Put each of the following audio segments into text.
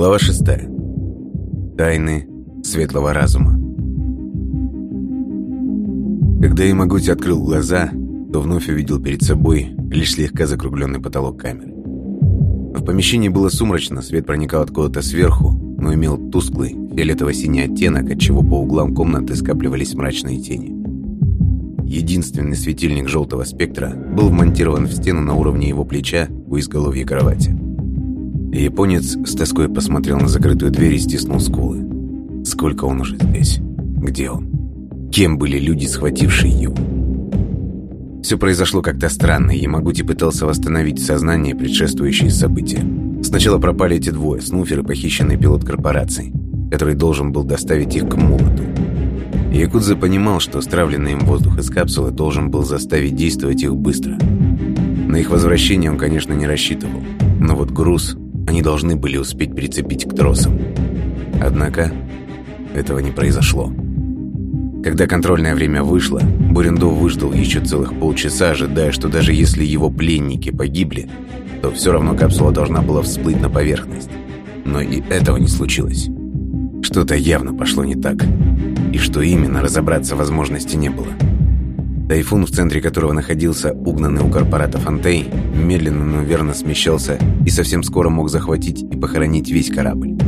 Глава шестая. Тайны светлого разума. Когда Ямагути открыл глаза, то вновь увидел перед собой лишь слегка закругленный потолок камеры. В помещении было сумрачно, свет проникал откуда-то сверху, но имел тусклый фиолетово-синий оттенок, отчего по углам комнаты скапливались мрачные тени. Единственный светильник желтого спектра был вмонтирован в стену на уровне его плеча у изголовья кровати. Японец с тоской посмотрел на закрытую дверь и стиснул скулы. Сколько он уже здесь? Где он? Кем были люди, схватившие его? Все произошло как-то странно, и Ямагути пытался восстановить сознание предшествующие события. Сначала пропали эти двое, Снуфер и похищенный пилот корпорации, который должен был доставить их к молоту. Якудзе понимал, что стравленный им воздух из капсулы должен был заставить действовать их быстро. На их возвращение он, конечно, не рассчитывал. Но вот груз они должны были успеть прицепить к тросам. Однако этого не произошло. Когда контрольное время вышло, Бурендо выждал еще целых полчаса, ожидая, что даже если его пленники погибли, то все равно капсула должна была всплыть на поверхность. Но и этого не случилось. Что-то явно пошло не так. И что именно, разобраться возможности не было. Тайфун, в центре которого находился угнанный у корпората Фонтей, медленно, но верно смещался и совсем скоро мог захватить и похоронить весь корабль.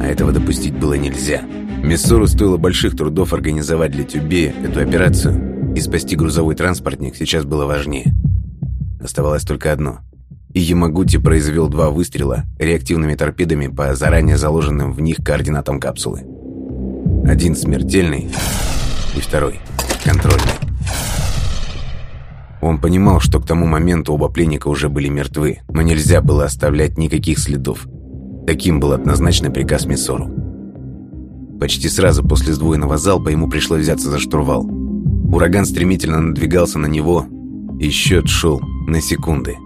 А этого допустить было нельзя. Мессору стоило больших трудов организовать для Тюбея эту операцию, и спасти грузовой транспортник сейчас было важнее. Оставалось только одно. И Ямагути произвел два выстрела реактивными торпедами по заранее заложенным в них координатам капсулы. Один смертельный, и второй контрольный. Он понимал, что к тому моменту оба пленника уже были мертвы, но нельзя было оставлять никаких следов. Таким был однозначный приказ Миссору. Почти сразу после сдвоенного залпа ему пришлось взяться за штурвал. Ураган стремительно надвигался на него, и счет шел на секунды.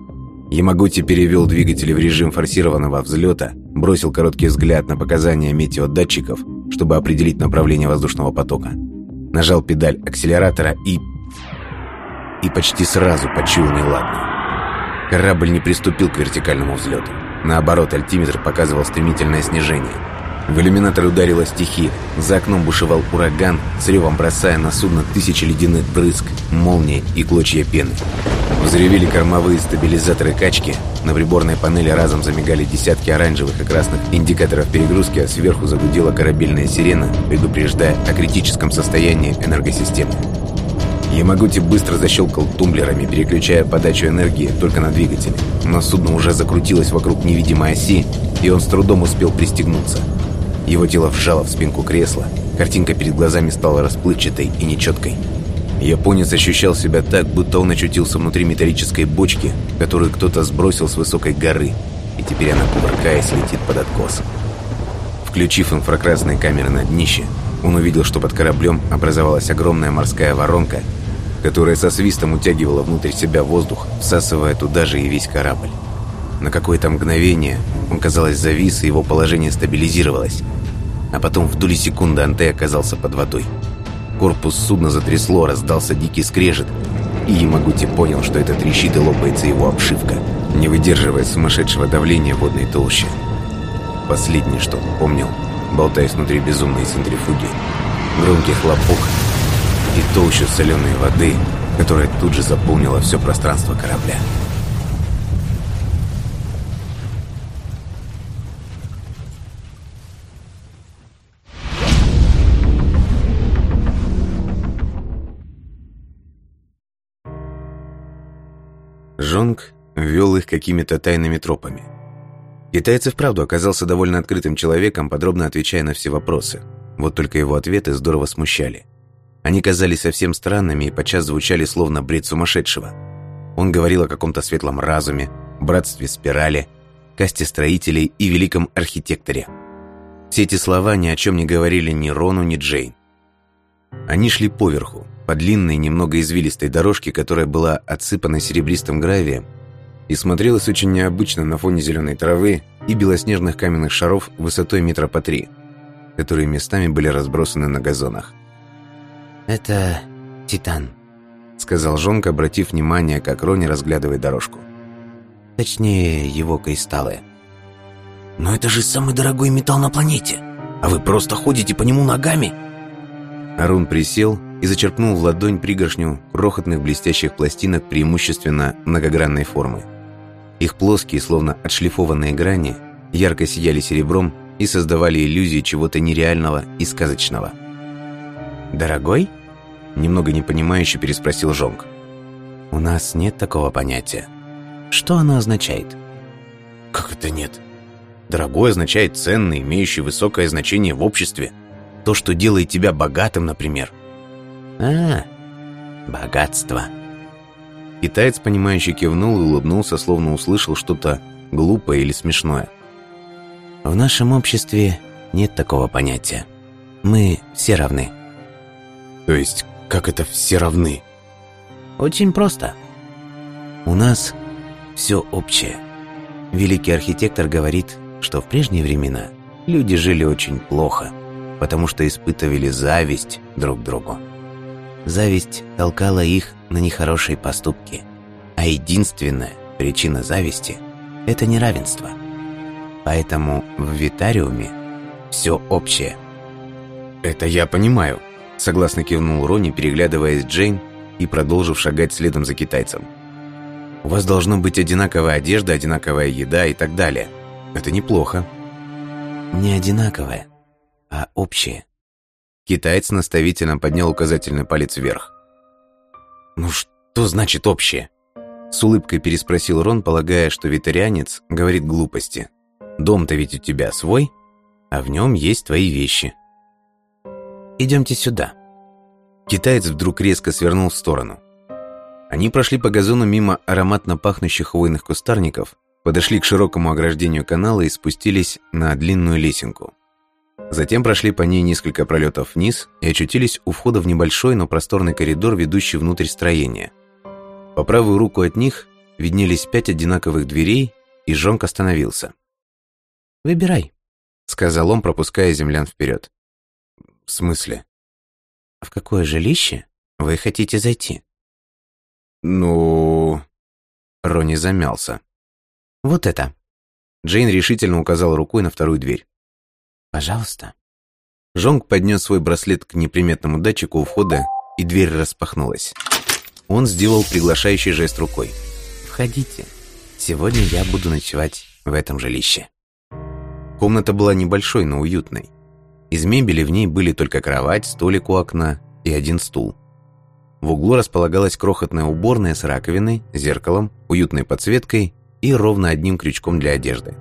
Ямагути перевел двигатели в режим форсированного взлета, бросил короткий взгляд на показания метеодатчиков, чтобы определить направление воздушного потока. Нажал педаль акселератора и и почти сразу почуял неладное. Корабль не приступил к вертикальному взлету. Наоборот, альтиметр показывал стремительное снижение. В иллюминатор ударила стихия. За окном бушевал ураган, с ревом бросая на судно тысячи ледяных брызг, молнии и клочья пены. Взревели кормовые стабилизаторы качки, на приборной панели разом замигали десятки оранжевых и красных индикаторов перегрузки, а сверху загудела корабельная сирена, предупреждая о критическом состоянии энергосистемы. Ямагути быстро защелкал тумблерами, переключая подачу энергии только на двигатель. Но судно уже закрутилось вокруг невидимой оси, и он с трудом успел пристегнуться. Его тело вжало в спинку кресла. Картинка перед глазами стала расплывчатой и нечеткой. Японец ощущал себя так, будто он очутился внутри металлической бочки, которую кто-то сбросил с высокой горы, и теперь она, кувыркаясь, летит под откос. Включив инфракрасные камеры на днище, он увидел, что под кораблем образовалась огромная морская воронка, которая со свистом утягивала внутрь себя воздух, всасывая туда же и весь корабль. На какое-то мгновение он, казалось, завис, и его положение стабилизировалось. А потом в доли секунды Антей оказался под водой. Корпус судна затрясло, раздался дикий скрежет, и Ямагути понял, что это трещит и лопается его обшивка, не выдерживая сумасшедшего давления водной толщи. Последнее, что он помнил, болтаясь внутри безумной центрифуги, громкий хлопок и толщу соленой воды, которая тут же заполнила все пространство корабля. Жонг вел их какими-то тайными тропами. Китаец и вправду оказался довольно открытым человеком, подробно отвечая на все вопросы. Вот только его ответы здорово смущали. Они казались совсем странными и подчас звучали словно бред сумасшедшего. Он говорил о каком-то светлом разуме, братстве спирали, касте строителей и великом архитекторе. Все эти слова ни о чем не говорили ни Рону, ни Джейн. Они шли поверху, по длинной, немного извилистой дорожке, которая была отсыпана серебристым гравием и смотрелась очень необычно на фоне зеленой травы и белоснежных каменных шаров высотой метра по три, которые местами были разбросаны на газонах. «Это Титан», — сказал Жонка, обратив внимание, как Рони разглядывает дорожку. «Точнее, его кристаллы». Но это же самый дорогой металл на планете. А вы просто ходите по нему ногами? Арун присел и зачерпнул в ладонь пригоршню крохотных блестящих пластинок преимущественно многогранной формы. Их плоские, словно отшлифованные грани, ярко сияли серебром и создавали иллюзии чего-то нереального и сказочного. «Дорогой?» – немного непонимающе переспросил Жонг. «У нас нет такого понятия. Что оно означает?» «Как это нет?» «Дорогой означает ценный, имеющий высокое значение в обществе. То, что делает тебя богатым, например». «А, богатство». Китаец, понимающе кивнул и улыбнулся, словно услышал что-то глупое или смешное. В нашем обществе нет такого понятия. Мы все равны. То есть, как это все равны? Очень просто. У нас все общее. Великий архитектор говорит, что в прежние времена люди жили очень плохо, потому что испытывали зависть друг к другу. Зависть толкала их на нехорошие поступки, а единственная причина зависти – это неравенство – Поэтому в Витариуме все общее. «Это я понимаю», — согласно кивнул Рони, переглядываясь Джейн и продолжив шагать следом за китайцем. «У вас должно быть одинаковая одежда, одинаковая еда и так далее. Это неплохо». «Не одинаковая, а общее». Китаец наставительно поднял указательный палец вверх. «Ну что значит общее?» С улыбкой переспросил Рон, полагая, что витарианец говорит глупости. Дом-то ведь у тебя свой, а в нем есть твои вещи. Идемте сюда. Китаец вдруг резко свернул в сторону. Они прошли по газону мимо ароматно пахнущих хвойных кустарников, подошли к широкому ограждению канала и спустились на длинную лесенку. Затем прошли по ней несколько пролетов вниз и очутились у входа в небольшой, но просторный коридор, ведущий внутрь строения. По правую руку от них виднелись пять одинаковых дверей, и Жонк остановился. Выбирай», — сказал он, пропуская землян вперед. «В смысле?» «В какое жилище вы хотите зайти?» «Ну...» Ронни замялся. «Вот это». Джейн решительно указал рукой на вторую дверь. «Пожалуйста». Жонг поднес свой браслет к неприметному датчику у входа, и дверь распахнулась. Он сделал приглашающий жест рукой. «Входите. Сегодня я буду ночевать в этом жилище». Комната была небольшой, но уютной. Из мебели в ней были только кровать, столик у окна и один стул. В углу располагалась крохотная уборная с раковиной, зеркалом, уютной подсветкой и ровно одним крючком для одежды.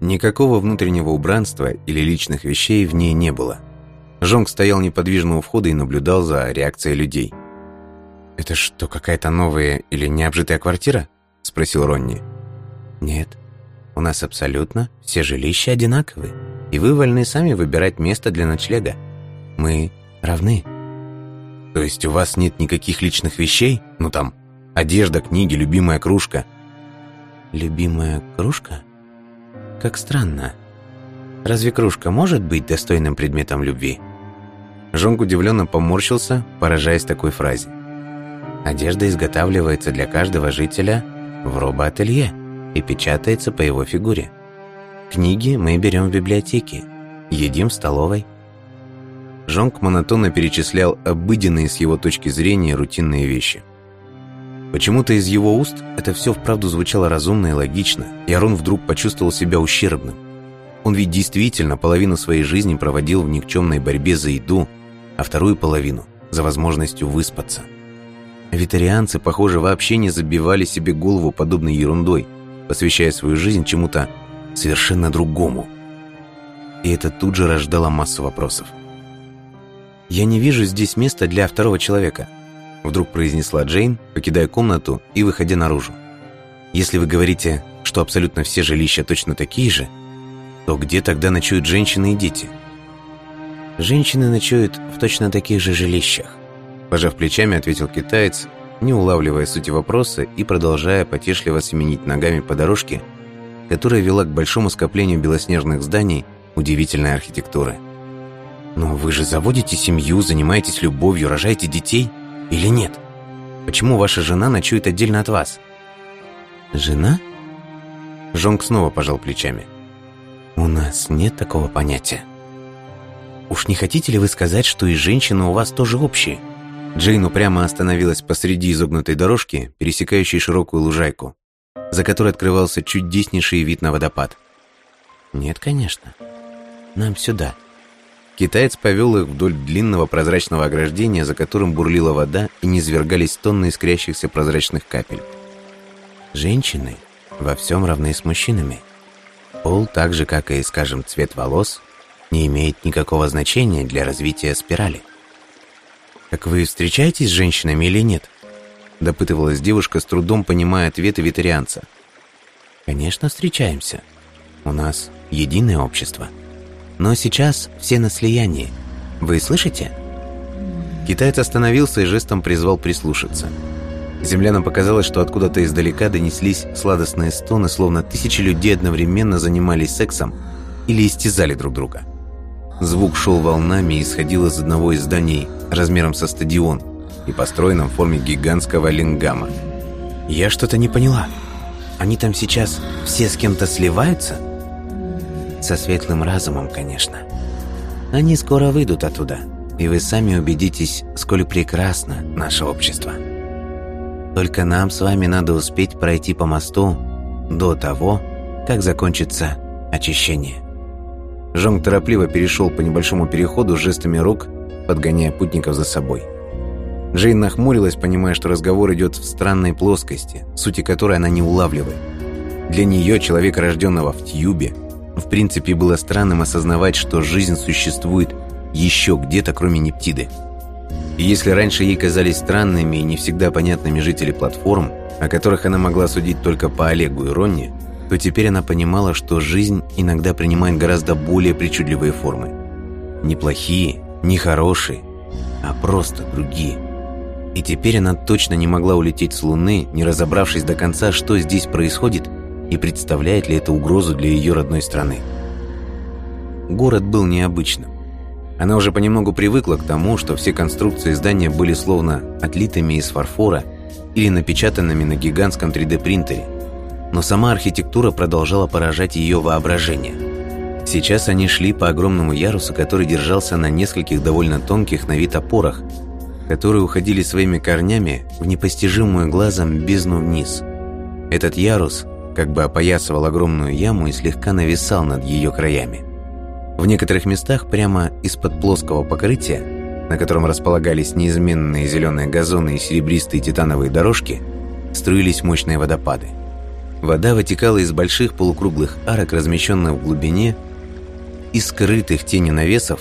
Никакого внутреннего убранства или личных вещей в ней не было. Жонг стоял неподвижно у входа и наблюдал за реакцией людей. «Это что, какая-то новая или необжитая квартира?» – спросил Ронни. «Нет», у нас абсолютно все жилища одинаковые, и вы вольны сами выбирать место для ночлега. Мы равны». «То есть у вас нет никаких личных вещей? Ну там, одежда, книги, любимая кружка?» «Любимая кружка? Как странно. Разве кружка может быть достойным предметом любви?» Жонг удивленно поморщился, поражаясь такой фразе. «Одежда изготавливается для каждого жителя в робоателье и печатается по его фигуре. Книги мы берем в библиотеке, едим в столовой. Жонг монотонно перечислял обыденные с его точки зрения рутинные вещи. Почему-то из его уст это все вправду звучало разумно и логично, и Арон вдруг почувствовал себя ущербным. Он ведь действительно половину своей жизни проводил в никчемной борьбе за еду, а вторую половину – за возможностью выспаться. Витарианцы, похоже, вообще не забивали себе голову подобной ерундой, посвящая свою жизнь чему-то совершенно другому. И это тут же рождало массу вопросов. «Я не вижу здесь места для второго человека», вдруг произнесла Джейн, покидая комнату и выходя наружу. «Если вы говорите, что абсолютно все жилища точно такие же, то где тогда ночуют женщины и дети?» «Женщины ночуют в точно таких же жилищах», пожав плечами, ответил китаец не улавливая сути вопроса и продолжая потешливо семенить ногами по дорожке, которая вела к большому скоплению белоснежных зданий удивительной архитектуры. «Но вы же заводите семью, занимаетесь любовью, рожаете детей? Или нет? Почему ваша жена ночует отдельно от вас?» «Жена?» Жонг снова пожал плечами. У нас нет такого понятия. Уж не хотите ли вы сказать, что и женщины у вас тоже общие? Джейн упрямо остановилась посреди изогнутой дорожки, пересекающей широкую лужайку, за которой открывался чудеснейший вид на водопад. Нет, конечно. Нам сюда. Китаец повел их вдоль длинного прозрачного ограждения, за которым бурлила вода и низвергались тонны искрящихся прозрачных капель. Женщины во всем равны с мужчинами. Пол, так же, как и, скажем, цвет волос, не имеет никакого значения для развития спирали. «Так вы встречаетесь с женщинами или нет?» Допытывалась девушка, с трудом понимая ответы ветерианца. «Конечно, встречаемся. У нас единое общество. Но сейчас все на слиянии. Вы слышите?» Китаец остановился и жестом призвал прислушаться. Землянам показалось, что откуда-то издалека донеслись сладостные стоны, словно тысячи людей одновременно занимались сексом или истязали друг друга. Звук шел волнами и исходил из одного из зданий размером со стадион и построенном в форме гигантского лингама. «Я что-то не поняла. Они там сейчас все с кем-то сливаются?» «Со светлым разумом, конечно. Они скоро выйдут оттуда, и вы сами убедитесь, сколь прекрасно наше общество». Только нам с вами надо успеть пройти по мосту до того, как закончится очищение. Жонг торопливо перешел по небольшому переходу жестами рук, подгоняя путников за собой. Джейн нахмурилась, понимая, что разговор идет в странной плоскости, сути которой она не улавливает. Для нее, человека, рожденного в Тьюбе, в принципе было странным осознавать, что жизнь существует еще где-то, кроме Нептиды. И если раньше ей казались странными и не всегда понятными жители платформ, о которых она могла судить только по Олегу и Ронне, то теперь она понимала, что жизнь иногда принимает гораздо более причудливые формы. Не плохие, не хорошие, а просто другие. И теперь она точно не могла улететь с Луны, не разобравшись до конца, что здесь происходит и представляет ли это угрозу для ее родной страны. Город был необычным. Она уже понемногу привыкла к тому, что все конструкции здания были словно отлитыми из фарфора или напечатанными на гигантском 3D-принтере. Но сама архитектура продолжала поражать ее воображение. Сейчас они шли по огромному ярусу, который держался на нескольких довольно тонких на вид опорах, которые уходили своими корнями в непостижимую глазом бездну вниз. Этот ярус как бы опоясывал огромную яму и слегка нависал над ее краями. В некоторых местах прямо из-под плоского покрытия, на котором располагались неизменные зеленые газоны и серебристые титановые дорожки, струились мощные водопады. Вода вытекала из больших полукруглых арок, размещенных в глубине, и скрытых тени навесов,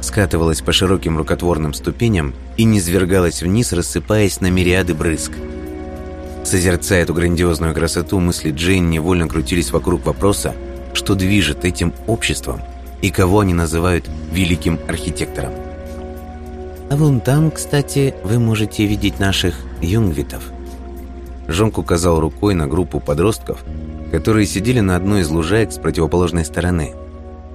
скатывалась по широким рукотворным ступеням и низвергалась вниз, рассыпаясь на мириады брызг. Созерцая эту грандиозную красоту, мысли Джейн невольно крутились вокруг вопроса, что движет этим обществом – и кого они называют великим архитектором. А вон там, кстати, вы можете видеть наших юнгвитов. Жонк указал рукой на группу подростков, которые сидели на одной из лужаек с противоположной стороны.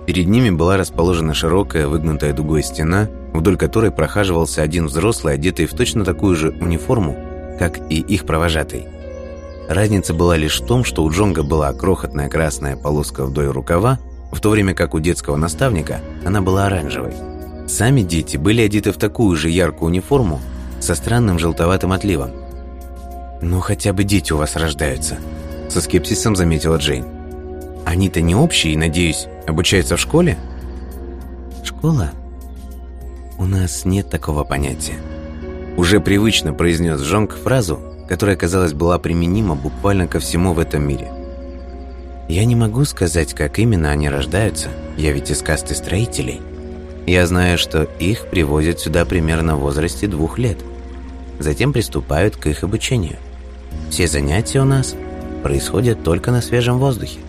Перед ними была расположена широкая, выгнутая дугой стена, вдоль которой прохаживался один взрослый, одетый в точно такую же униформу, как и их провожатый. Разница была лишь в том, что у Джонга была крохотная красная полоска вдоль рукава, в то время как у детского наставника она была оранжевой. Сами дети были одеты в такую же яркую униформу со странным желтоватым отливом. «Ну, хотя бы дети у вас рождаются», — со скепсисом заметила Джейн. «Они-то не общие надеюсь, обучаются в школе?» «Школа? У нас нет такого понятия». Уже привычно произнес Жонг фразу, которая, казалось, была применима буквально ко всему в этом мире — я не могу сказать, как именно они рождаются, я ведь из касты строителей. Я знаю, что их привозят сюда примерно в возрасте двух лет. Затем приступают к их обучению. Все занятия у нас происходят только на свежем воздухе.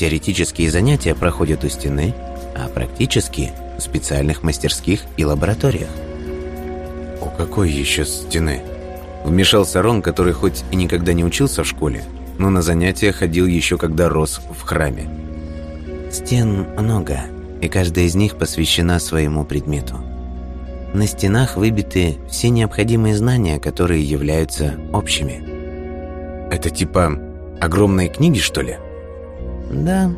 Теоретические занятия проходят у стены, а практические – в специальных мастерских и лабораториях. «У какой еще стены?» Вмешался Рон, который хоть и никогда не учился в школе, но на занятия ходил еще когда рос в храме. Стен много, и каждая из них посвящена своему предмету. На стенах выбиты все необходимые знания, которые являются общими. Это типа огромные книги, что ли? Да,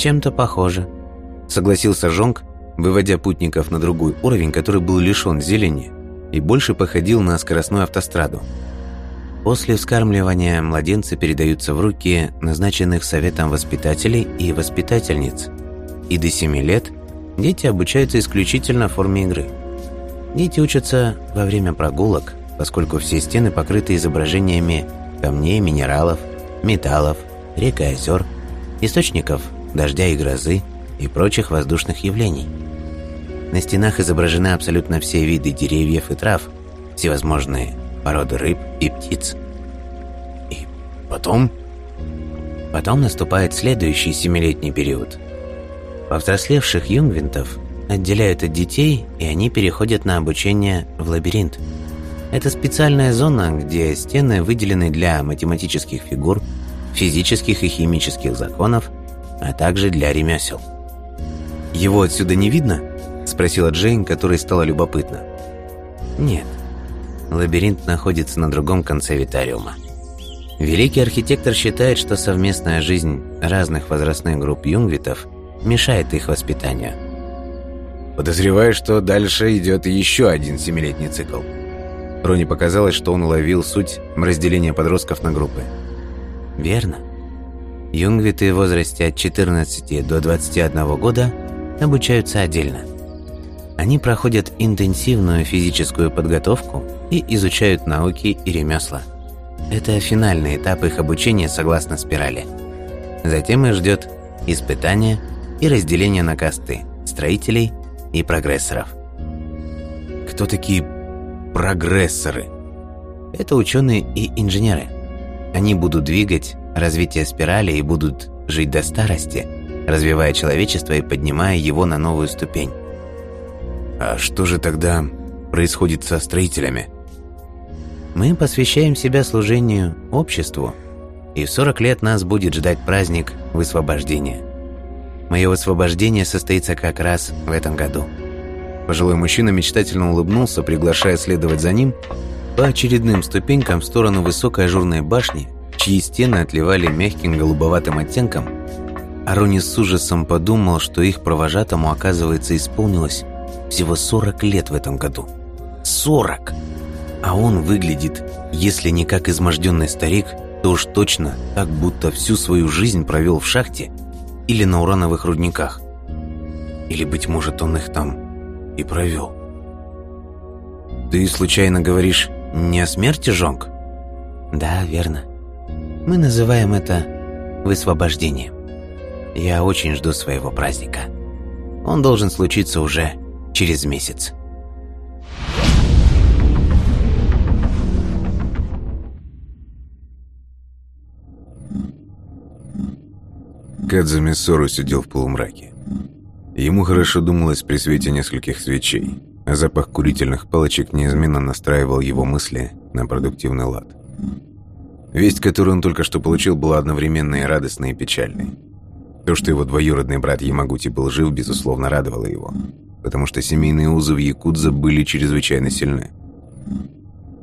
«Чем-то похоже», — согласился Жонг, выводя путников на другой уровень, который был лишен зелени и больше походил на скоростную автостраду. После вскармливания младенцы передаются в руки назначенных советом воспитателей и воспитательниц, и до 7 лет дети обучаются исключительно в форме игры. Дети учатся во время прогулок, поскольку все стены покрыты изображениями камней, минералов, металлов, рек и озер, источников дождя и грозы и прочих воздушных явлений. На стенах изображены абсолютно все виды деревьев и трав, всевозможные породы рыб и птиц. И потом... Потом наступает следующий семилетний период. Повзрослевших юнгвинтов отделяют от детей, и они переходят на обучение в лабиринт. Это специальная зона, где стены выделены для математических фигур, физических и химических законов, а также для ремесел. «Его отсюда не видно?» – спросила Джейн, которой стало любопытно. «Нет. Лабиринт находится на другом конце Витариума. Великий архитектор считает, что совместная жизнь разных возрастных групп юнгвитов мешает их воспитанию. Подозреваю, что дальше идет еще один семилетний цикл. Рони показалось, что он уловил суть разделения подростков на группы. Верно. Юнгвиты в возрасте от 14 до 21 года обучаются отдельно. Они проходят интенсивную физическую подготовку и изучают науки и ремесла. Это финальный этап их обучения согласно спирали. Затем их ждет испытание и разделение на касты строителей и прогрессоров. Кто такие прогрессоры? Это ученые и инженеры. Они будут двигать развитие спирали и будут жить до старости, развивая человечество и поднимая его на новую ступень. А что же тогда происходит со строителями? Мы посвящаем себя служению обществу, и в 40 лет нас будет ждать праздник высвобождения. Мое высвобождение состоится как раз в этом году. Пожилой мужчина мечтательно улыбнулся, приглашая следовать за ним по очередным ступенькам в сторону высокой ажурной башни, чьи стены отливали мягким голубоватым оттенком. Арони с ужасом подумал, что их провожатому, оказывается, исполнилось всего 40 лет в этом году. 40! А он выглядит, если не как изможденный старик, то уж точно так, будто всю свою жизнь провел в шахте или на урановых рудниках. Или, быть может, он их там и провел. Ты случайно говоришь не о смерти, Жонг? Да, верно. Мы называем это высвобождением. Я очень жду своего праздника. Он должен случиться уже через месяц. Кадза Миссору сидел в полумраке. Ему хорошо думалось при свете нескольких свечей, запах курительных палочек неизменно настраивал его мысли на продуктивный лад. Весть, которую он только что получил, была одновременно и радостной, и печальной. То, что его двоюродный брат Ямагути был жив, безусловно, радовало его, потому что семейные узы в Якудза были чрезвычайно сильны.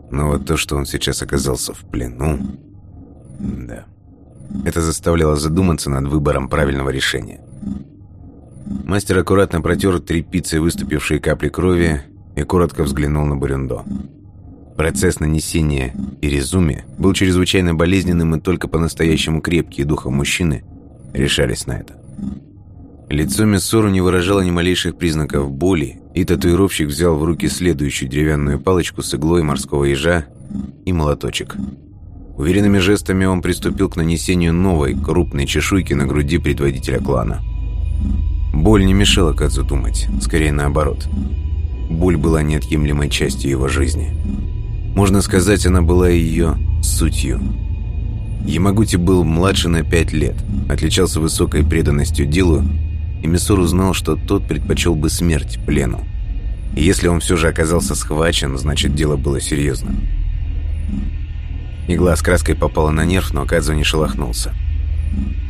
Но вот то, что он сейчас оказался в плену... Да... Это заставляло задуматься над выбором правильного решения. Мастер аккуратно протер тряпицей выступившие капли крови и коротко взглянул на Бурюндо. Процесс нанесения и резуме был чрезвычайно болезненным, и только по-настоящему крепкие духом мужчины решались на это. Лицо Мессору не выражало ни малейших признаков боли, и татуировщик взял в руки следующую деревянную палочку с иглой морского ежа и молоточек – Уверенными жестами он приступил к нанесению новой, крупной чешуйки на груди предводителя клана. Боль не мешала Кадзу думать, скорее наоборот. Боль была неотъемлемой частью его жизни. Можно сказать, она была ее сутью. Ямагути был младше на пять лет, отличался высокой преданностью делу, и Мисур узнал, что тот предпочел бы смерть плену. И если он все же оказался схвачен, значит дело было серьезным. Игла с краской попала на нерв, но Кадзу не шелохнулся.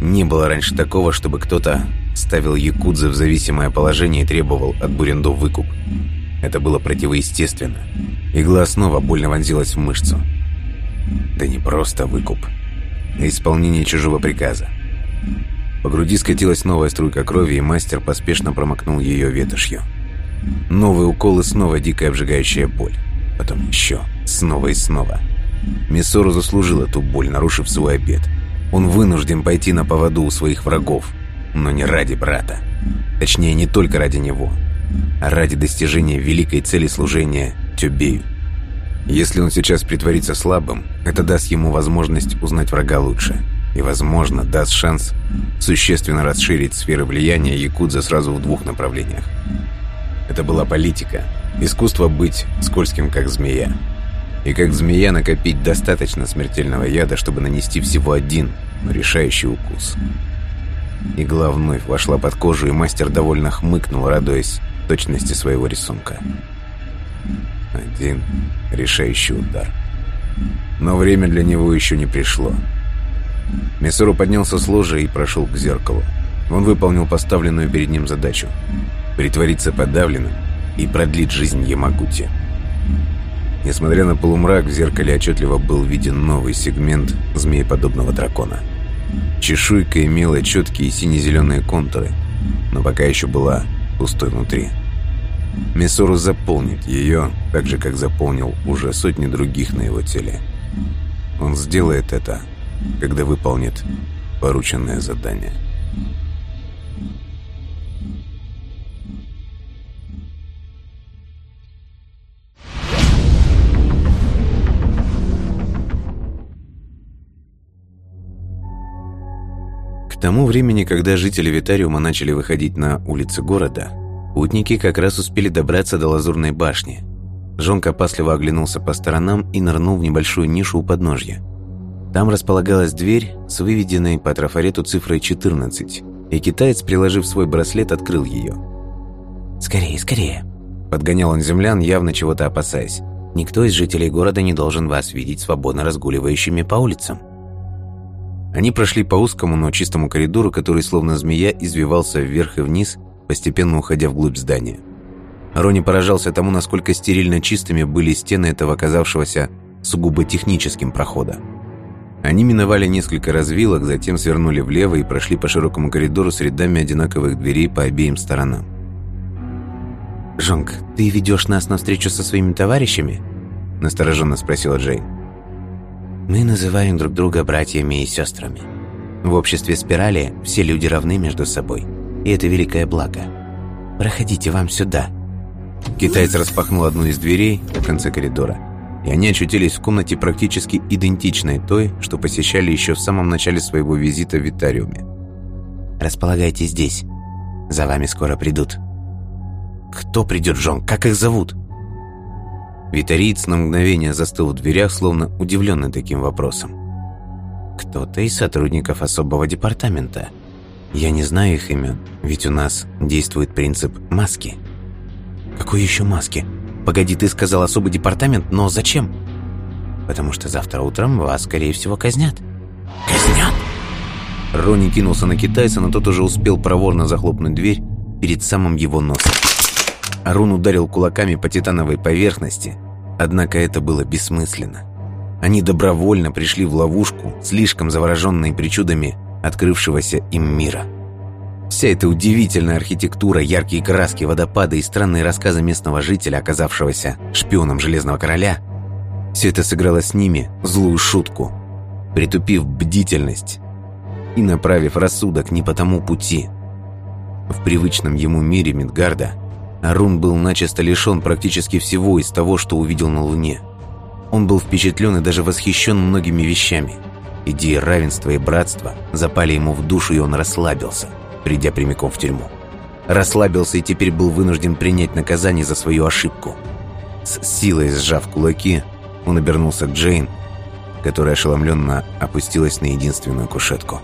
Не было раньше такого, чтобы кто-то ставил Якудза в зависимое положение и требовал от Бурендо выкуп. Это было противоестественно. Игла снова больно вонзилась в мышцу. Да не просто выкуп, а исполнение чужого приказа. По груди скатилась новая струйка крови, и мастер поспешно промокнул ее ветошью. Новый укол и снова дикая обжигающая боль. Потом еще, снова и снова. Миссору заслужил эту боль, нарушив свой обед. Он вынужден пойти на поводу у своих врагов, но не ради брата. Точнее, не только ради него, а ради достижения великой цели служения Тюбею. Если он сейчас притворится слабым, это даст ему возможность узнать врага лучше. И, возможно, даст шанс существенно расширить сферы влияния Якудза сразу в двух направлениях. Это была политика. Искусство быть скользким, как змея. И как змея накопить достаточно смертельного яда, чтобы нанести всего один, но решающий укус. Игла вновь вошла под кожу, и мастер довольно хмыкнул, радуясь точности своего рисунка. Один решающий удар. Но время для него еще не пришло. Мессору поднялся с ложа и прошел к зеркалу. Он выполнил поставленную перед ним задачу – притвориться подавленным и продлить жизнь Ямагути. Несмотря на полумрак, в зеркале отчетливо был виден новый сегмент змееподобного дракона. Чешуйка имела четкие сине-зеленые контуры, но пока еще была пустой внутри. Мессору заполнит ее, так же, как заполнил уже сотни других на его теле. Он сделает это, когда выполнит порученное задание. Тому времени, когда жители Витариума начали выходить на улицы города, путники как раз успели добраться до Лазурной башни. Жонк опасливо оглянулся по сторонам и нырнул в небольшую нишу у подножья. Там располагалась дверь с выведенной по трафарету цифрой 14, и китаец, приложив свой браслет, открыл ее. «Скорее, скорее!» Подгонял он землян, явно чего-то опасаясь. «Никто из жителей города не должен вас видеть свободно разгуливающими по улицам». Они прошли по узкому, но чистому коридору, который словно змея извивался вверх и вниз, постепенно уходя вглубь здания. Рони поражался тому, насколько стерильно чистыми были стены этого оказавшегося сугубо техническим прохода. Они миновали несколько развилок, затем свернули влево и прошли по широкому коридору с рядами одинаковых дверей по обеим сторонам. «Жонг, ты ведешь нас на встречу со своими товарищами?» – настороженно спросила Джейн. Мы называем друг друга братьями и сестрами. В обществе спирали все люди равны между собой, и это великое благо. Проходите вам сюда. Китаец распахнул одну из дверей в конце коридора, и они очутились в комнате практически идентичной той, что посещали еще в самом начале своего визита в Витариуме. «Располагайтесь здесь. За вами скоро придут». «Кто придет, Джон? Как их зовут?» Витариец на мгновение застыл в дверях, словно удивленный таким вопросом. «Кто-то из сотрудников особого департамента. Я не знаю их имен, ведь у нас действует принцип маски». «Какой еще маски? Погоди, ты сказал особый департамент, но зачем?» «Потому что завтра утром вас, скорее всего, казнят». «Казнят?» Ронни кинулся на китайца, но тот уже успел проворно захлопнуть дверь перед самым его носом. Арун ударил кулаками по титановой поверхности, однако это было бессмысленно. Они добровольно пришли в ловушку, слишком завороженные причудами открывшегося им мира. Вся эта удивительная архитектура, яркие краски, водопады и странные рассказы местного жителя, оказавшегося шпионом Железного Короля, все это сыграло с ними злую шутку, притупив бдительность и направив рассудок не по тому пути. В привычном ему мире Мидгарда – Арун был начисто лишен практически всего из того, что увидел на Луне. Он был впечатлен и даже восхищен многими вещами. Идеи равенства и братства запали ему в душу, и он расслабился, придя прямиком в тюрьму. Расслабился и теперь был вынужден принять наказание за свою ошибку. С силой сжав кулаки, он обернулся к Джейн, которая ошеломленно опустилась на единственную кушетку.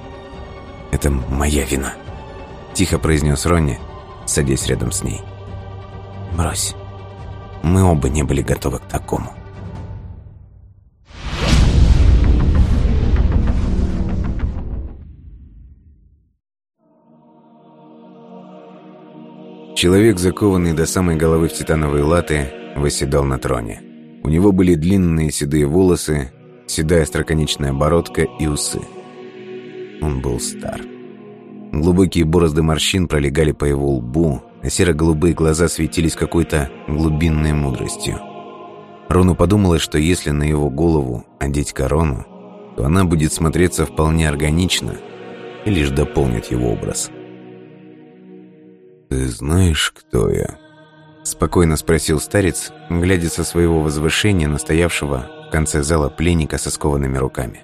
«Это моя вина», – тихо произнес Ронни, садясь рядом с ней. Брось. Мы оба не были готовы к такому. Человек, закованный до самой головы в титановые латы, восседал на троне. У него были длинные седые волосы, седая строконечная бородка и усы. Он был стар. Глубокие борозды морщин пролегали по его лбу, а серо-голубые глаза светились какой-то глубинной мудростью. Рону подумалось, что если на его голову одеть корону, то она будет смотреться вполне органично и лишь дополнит его образ. «Ты знаешь, кто я?» Спокойно спросил старец, глядя со своего возвышения на стоявшего в конце зала пленника со скованными руками.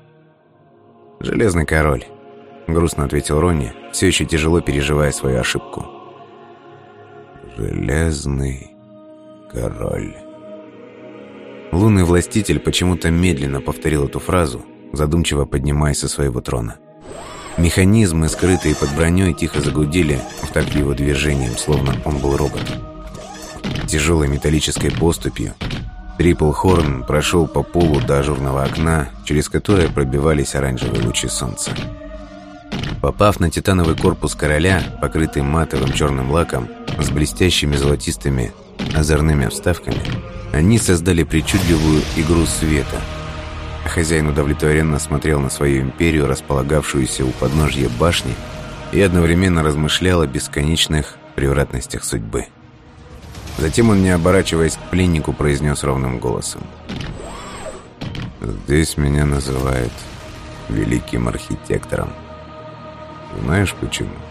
«Железный король», — грустно ответил Ронни, все еще тяжело переживая свою ошибку. «Железный король». Лунный властитель почему-то медленно повторил эту фразу, задумчиво поднимаясь со своего трона. Механизмы, скрытые под броней, тихо загудели в такт его движением, словно он был роботом. Тяжелой металлической поступью Трипл Хорн прошел по полу до ажурного окна, через которое пробивались оранжевые лучи солнца. Попав на титановый корпус короля, покрытый матовым черным лаком, с блестящими золотистыми озорными вставками, они создали причудливую игру света. Хозяин удовлетворенно смотрел на свою империю, располагавшуюся у подножья башни, и одновременно размышлял о бесконечных превратностях судьбы. Затем он, не оборачиваясь к пленнику, произнес ровным голосом. «Здесь меня называют великим архитектором. Знаешь почему?»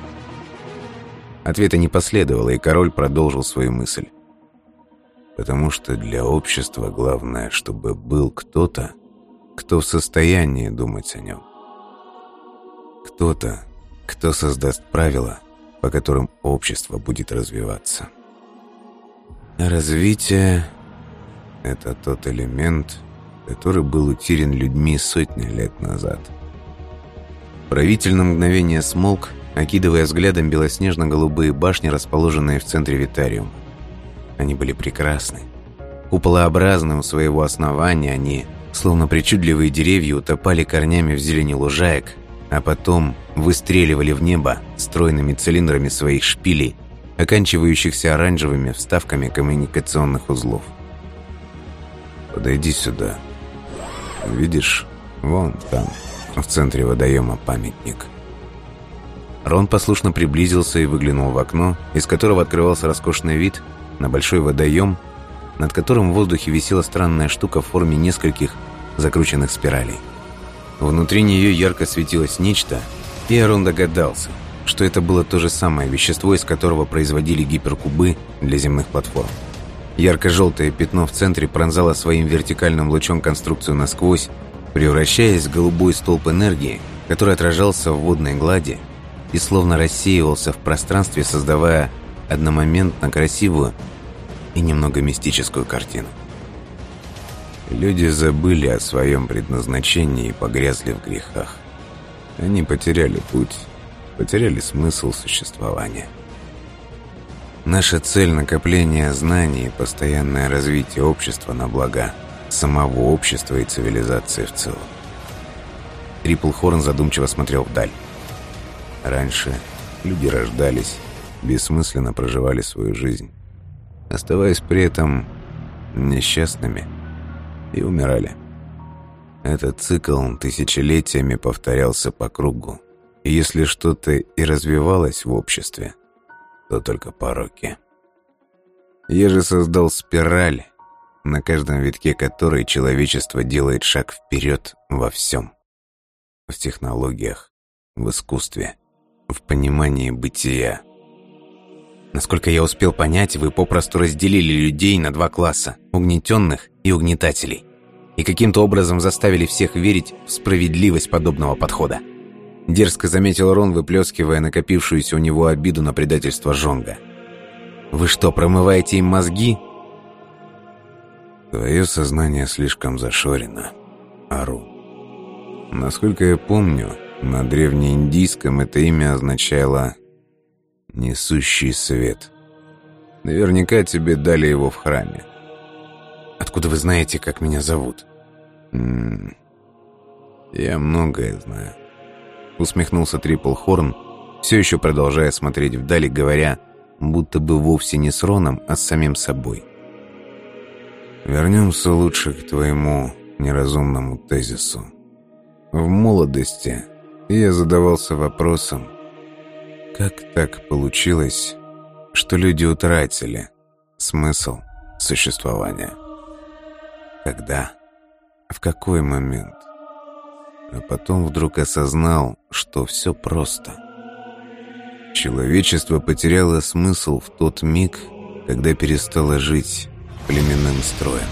Ответа не последовало, и король продолжил свою мысль. «Потому что для общества главное, чтобы был кто-то, кто в состоянии думать о нем. Кто-то, кто создаст правила, по которым общество будет развиваться». Развитие — это тот элемент, который был утерян людьми сотни лет назад. Правитель на мгновение смолк, окидывая взглядом белоснежно-голубые башни, расположенные в центре Витариума. Они были прекрасны. Куполообразны у своего основания, они, словно причудливые деревья, утопали корнями в зелени лужаек, а потом выстреливали в небо стройными цилиндрами своих шпилей, оканчивающихся оранжевыми вставками коммуникационных узлов. «Подойди сюда. Видишь, вон там, в центре водоема памятник». Рон послушно приблизился и выглянул в окно, из которого открывался роскошный вид на большой водоем, над которым в воздухе висела странная штука в форме нескольких закрученных спиралей. Внутри нее ярко светилось нечто, и Рон догадался – что это было то же самое вещество, из которого производили гиперкубы для земных платформ. Ярко-желтое пятно в центре пронзало своим вертикальным лучом конструкцию насквозь, превращаясь в голубой столб энергии, который отражался в водной глади и словно рассеивался в пространстве, создавая одномоментно красивую и немного мистическую картину. Люди забыли о своем предназначении и погрязли в грехах. Они потеряли путь потеряли смысл существования. Наша цель – накопление знаний и постоянное развитие общества на благо самого общества и цивилизации в целом. Трипл Хорн задумчиво смотрел вдаль. Раньше люди рождались, бессмысленно проживали свою жизнь, оставаясь при этом несчастными и умирали. Этот цикл тысячелетиями повторялся по кругу, и если что-то и развивалось в обществе, то только пороки. Я же создал спираль, на каждом витке которой человечество делает шаг вперед во всем. В технологиях, в искусстве, в понимании бытия. Насколько я успел понять, вы попросту разделили людей на два класса – угнетенных и угнетателей. И каким-то образом заставили всех верить в справедливость подобного подхода. Дерзко заметил Рон, выплескивая накопившуюся у него обиду на предательство Жонга. «Вы что, промываете им мозги?» «Твое сознание слишком зашорено, Ару. Насколько я помню, на древнеиндийском это имя означало «несущий свет». Наверняка тебе дали его в храме. Откуда вы знаете, как меня зовут? М -м я многое знаю усмехнулся Трипл Хорн, все еще продолжая смотреть вдали, говоря, будто бы вовсе не с Роном, а с самим собой. Вернемся лучше к твоему неразумному тезису. В молодости я задавался вопросом, Как так получилось, что люди утратили смысл существования? Когда? В какой момент? А потом вдруг осознал, что все просто. Человечество потеряло смысл в тот миг, когда перестало жить племенным строем.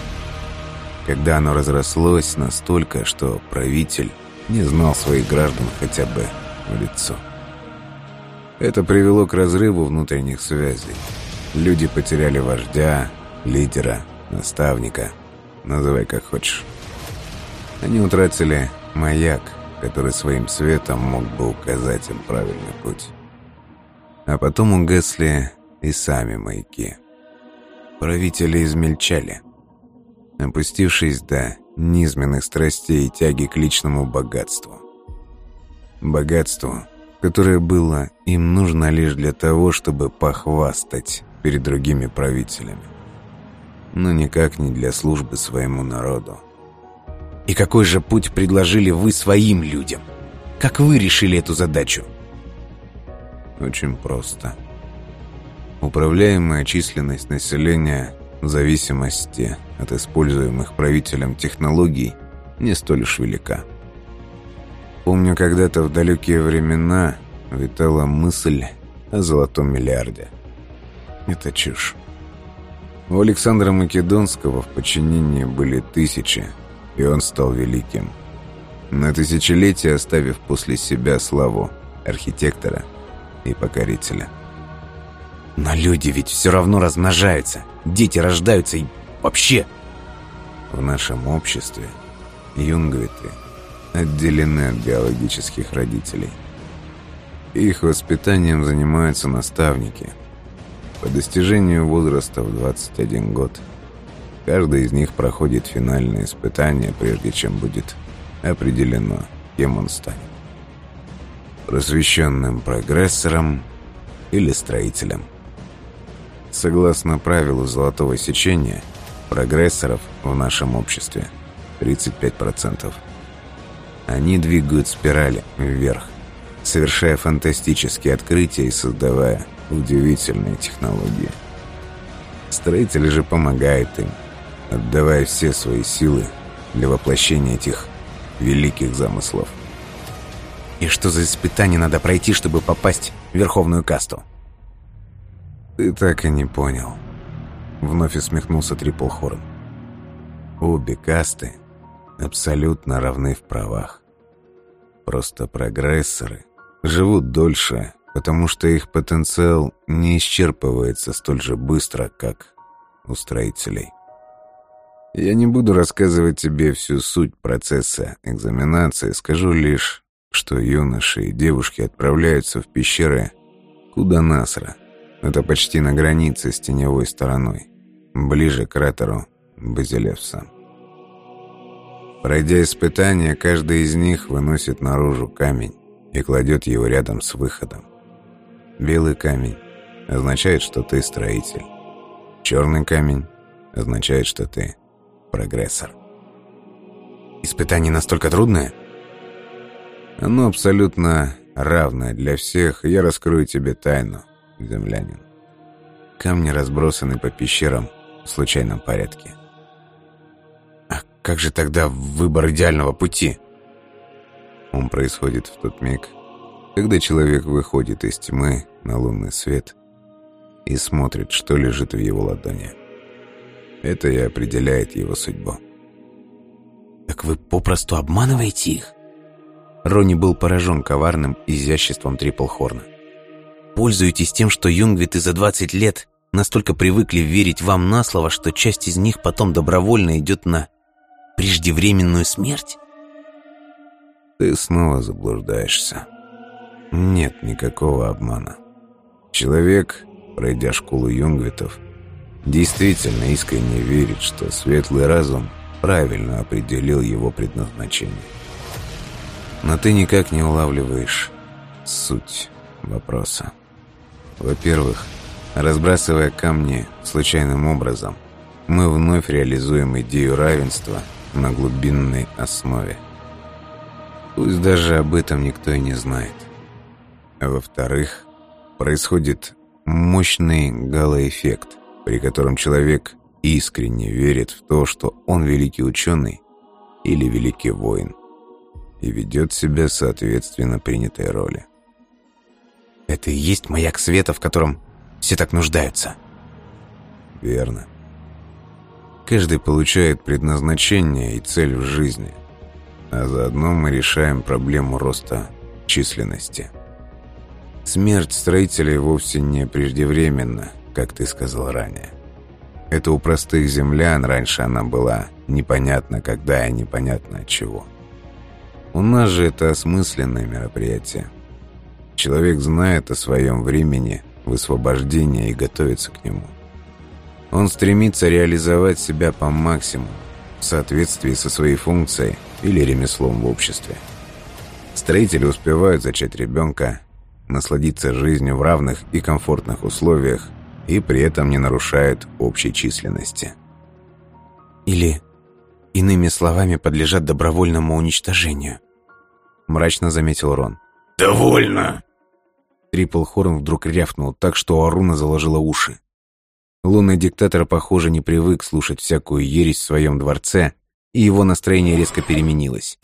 Когда оно разрослось настолько, что правитель не знал своих граждан хотя бы в лицо. Это привело к разрыву внутренних связей. Люди потеряли вождя, лидера, наставника, называй как хочешь. Они утратили маяк, который своим светом мог бы указать им правильный путь. А потом угасли и сами маяки. Правители измельчали, опустившись до низменных страстей и тяги к личному богатству. Богатству, которое было им нужно лишь для того, чтобы похвастать перед другими правителями, но никак не для службы своему народу. И какой же путь предложили вы своим людям? Как вы решили эту задачу? Очень просто. Управляемая численность населения в зависимости от используемых правителем технологий не столь уж велика. Помню, когда-то в далекие времена витала мысль о золотом миллиарде. Это чушь. У Александра Македонского в подчинении были тысячи, и он стал великим. На тысячелетие оставив после себя славу архитектора и покорителя. Но люди ведь все равно размножаются, дети рождаются и вообще... В нашем обществе юнгвиты – отделены от биологических родителей. Их воспитанием занимаются наставники. По достижению возраста в 21 год каждый из них проходит финальное испытание, прежде чем будет определено, кем он станет. Просвещенным прогрессором или строителем. Согласно правилу золотого сечения, прогрессоров в нашем обществе 35%. Они двигают спирали вверх, совершая фантастические открытия и создавая удивительные технологии. Строитель же помогает им, отдавая все свои силы для воплощения этих великих замыслов. И что за испытание надо пройти, чтобы попасть в верховную касту? Ты так и не понял. Вновь усмехнулся Трипл Хорн. Обе касты абсолютно равны в правах. Просто прогрессоры живут дольше, потому что их потенциал не исчерпывается столь же быстро, как у строителей. Я не буду рассказывать тебе всю суть процесса экзаменации, скажу лишь, что юноши и девушки отправляются в пещеры куда Насра. Это почти на границе с теневой стороной, ближе к кратеру Базилевса. Пройдя испытание, каждый из них выносит наружу камень и кладет его рядом с выходом. Белый камень означает, что ты строитель. Черный камень означает, что ты прогрессор. Испытание настолько трудное? Оно абсолютно равное для всех, я раскрою тебе тайну, землянин. Камни разбросаны по пещерам в случайном порядке. Как же тогда выбор идеального пути? Он происходит в тот миг, когда человек выходит из тьмы на лунный свет и смотрит, что лежит в его ладони. Это и определяет его судьбу. «Так вы попросту обманываете их?» Ронни был поражен коварным изяществом Триплхорна. «Пользуетесь тем, что юнгвиты за 20 лет настолько привыкли верить вам на слово, что часть из них потом добровольно идет на преждевременную смерть? Ты снова заблуждаешься. Нет никакого обмана. Человек, пройдя школу юнгвитов, действительно искренне верит, что светлый разум правильно определил его предназначение. Но ты никак не улавливаешь суть вопроса. Во-первых, разбрасывая камни случайным образом, мы вновь реализуем идею равенства – на глубинной основе. Пусть даже об этом никто и не знает. Во-вторых, происходит мощный галоэффект, при котором человек искренне верит в то, что он великий ученый или великий воин, и ведет себя соответственно принятой роли. Это и есть маяк света, в котором все так нуждаются. Верно. Каждый получает предназначение и цель в жизни, а заодно мы решаем проблему роста численности. Смерть строителей вовсе не преждевременна, как ты сказал ранее. Это у простых землян раньше она была непонятно когда и непонятно от чего. У нас же это осмысленное мероприятие. Человек знает о своем времени высвобождения и готовится к нему. Он стремится реализовать себя по максимуму в соответствии со своей функцией или ремеслом в обществе. Строители успевают зачать ребенка, насладиться жизнью в равных и комфортных условиях и при этом не нарушают общей численности. Или, иными словами, подлежат добровольному уничтожению. Мрачно заметил Рон. «Довольно!» Трипл Хорн вдруг рявкнул так, что Аруна заложило уши. Лунный диктатор, похоже, не привык слушать всякую ересь в своем дворце, и его настроение резко переменилось.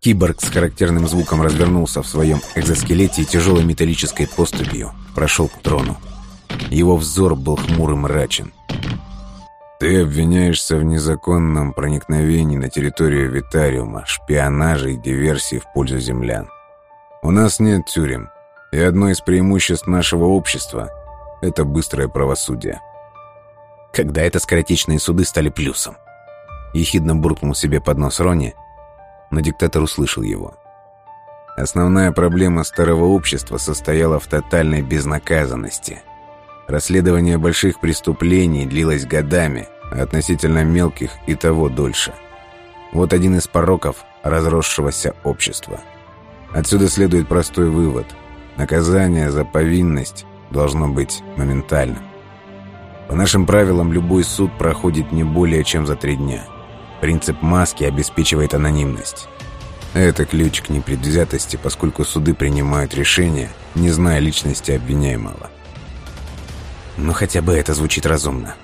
Киборг с характерным звуком развернулся в своем экзоскелете и тяжелой металлической поступью прошел к трону. Его взор был хмур и мрачен. «Ты обвиняешься в незаконном проникновении на территорию Витариума, шпионаже и диверсии в пользу землян. У нас нет тюрем, и одно из преимуществ нашего общества – это быстрое правосудие». Когда это скоротечные суды стали плюсом. Ехидно буркнул себе под нос Рони – но диктатор услышал его. Основная проблема старого общества состояла в тотальной безнаказанности. Расследование больших преступлений длилось годами, а относительно мелких и того дольше. Вот один из пороков разросшегося общества. Отсюда следует простой вывод. Наказание за повинность должно быть моментальным. По нашим правилам, любой суд проходит не более чем за три дня – Принцип маски обеспечивает анонимность. Это ключ к непредвзятости, поскольку суды принимают решения, не зная личности обвиняемого. Но хотя бы это звучит разумно.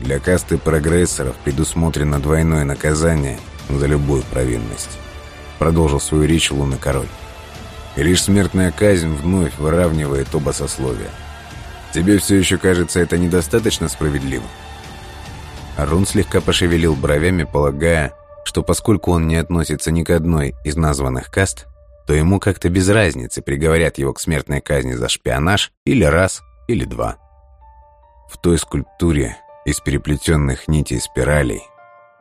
Для касты прогрессоров предусмотрено двойное наказание за любую провинность. Продолжил свою речь лунный король. И лишь смертная казнь вновь выравнивает оба сословия. Тебе все еще кажется это недостаточно справедливым? Арун слегка пошевелил бровями, полагая, что поскольку он не относится ни к одной из названных каст, то ему как-то без разницы, приговорят его к смертной казни за шпионаж или раз, или два. В той скульптуре из переплетенных нитей спиралей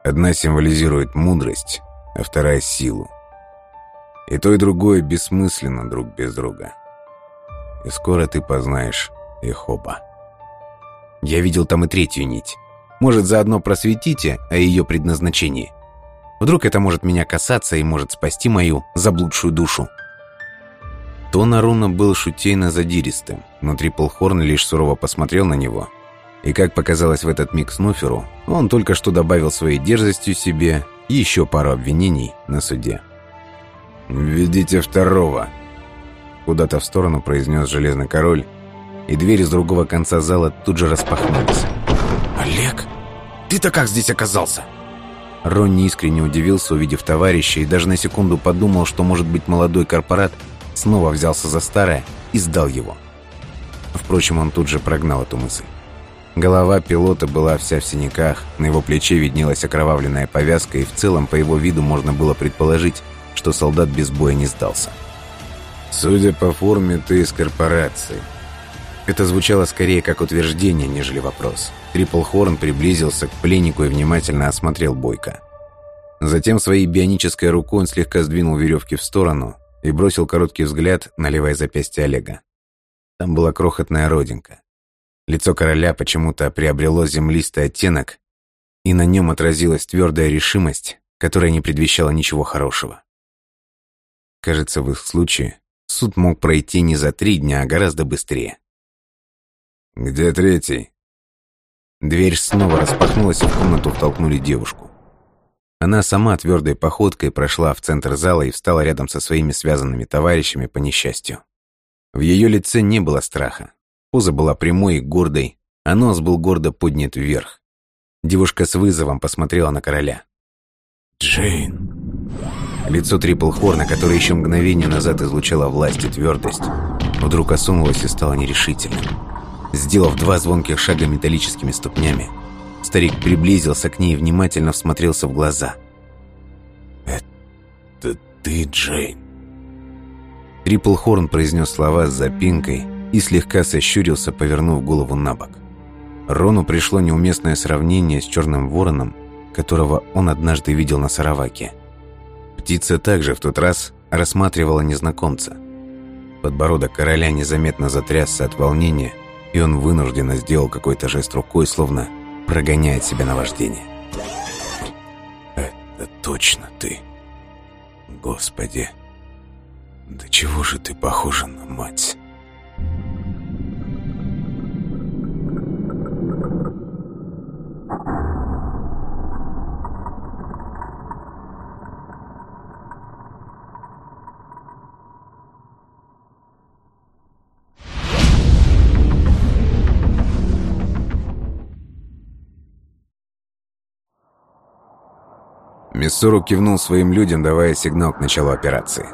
одна символизирует мудрость, а вторая — силу. И то, и другое бессмысленно друг без друга. И скоро ты познаешь их оба. Я видел там и третью нить. Может, заодно просветите о ее предназначении. Вдруг это может меня касаться и может спасти мою заблудшую душу. Тон Аруна был шутейно-задиристым, но Триплхорн лишь сурово посмотрел на него. И, как показалось в этот миг Снуферу, он только что добавил своей дерзостью себе еще пару обвинений на суде. «Введите второго!» Куда-то в сторону произнес Железный Король, и двери с другого конца зала тут же распахнулись. «Олег, ты-то как здесь оказался?» Ронни искренне удивился, увидев товарища, и даже на секунду подумал, что, может быть, молодой корпорат снова взялся за старое и сдал его. Впрочем, он тут же прогнал эту мысль. Голова пилота была вся в синяках, на его плече виднелась окровавленная повязка, и в целом по его виду можно было предположить, что солдат без боя не сдался. «Судя по форме, ты из корпорации», это звучало скорее как утверждение, нежели вопрос. Трипл Хорн приблизился к пленнику и внимательно осмотрел Бойко. Затем своей бионической рукой он слегка сдвинул веревки в сторону и бросил короткий взгляд на левое запястье Олега. Там была крохотная родинка. Лицо короля почему-то приобрело землистый оттенок, и на нем отразилась твердая решимость, которая не предвещала ничего хорошего. Кажется, в их случае суд мог пройти не за три дня, а гораздо быстрее. «Где третий?» Дверь снова распахнулась, и в комнату втолкнули девушку. Она сама твердой походкой прошла в центр зала и встала рядом со своими связанными товарищами по несчастью. В ее лице не было страха. Поза была прямой и гордой, а нос был гордо поднят вверх. Девушка с вызовом посмотрела на короля. «Джейн!» Лицо Трипл Хорна, которое еще мгновение назад излучало власть и твердость, вдруг осунулось и стало нерешительным. Сделав два звонких шага металлическими ступнями, старик приблизился к ней и внимательно всмотрелся в глаза. «Это ты, Джейн?» Трипл Хорн произнес слова с запинкой и слегка сощурился, повернув голову на бок. Рону пришло неуместное сравнение с черным вороном, которого он однажды видел на Сараваке. Птица также в тот раз рассматривала незнакомца. Подбородок короля незаметно затрясся от волнения, и он вынужденно сделал какой-то жест рукой, словно прогоняет себя на вождение. «Это точно ты. Господи, да чего же ты похожа на мать?» Миссору кивнул своим людям, давая сигнал к началу операции.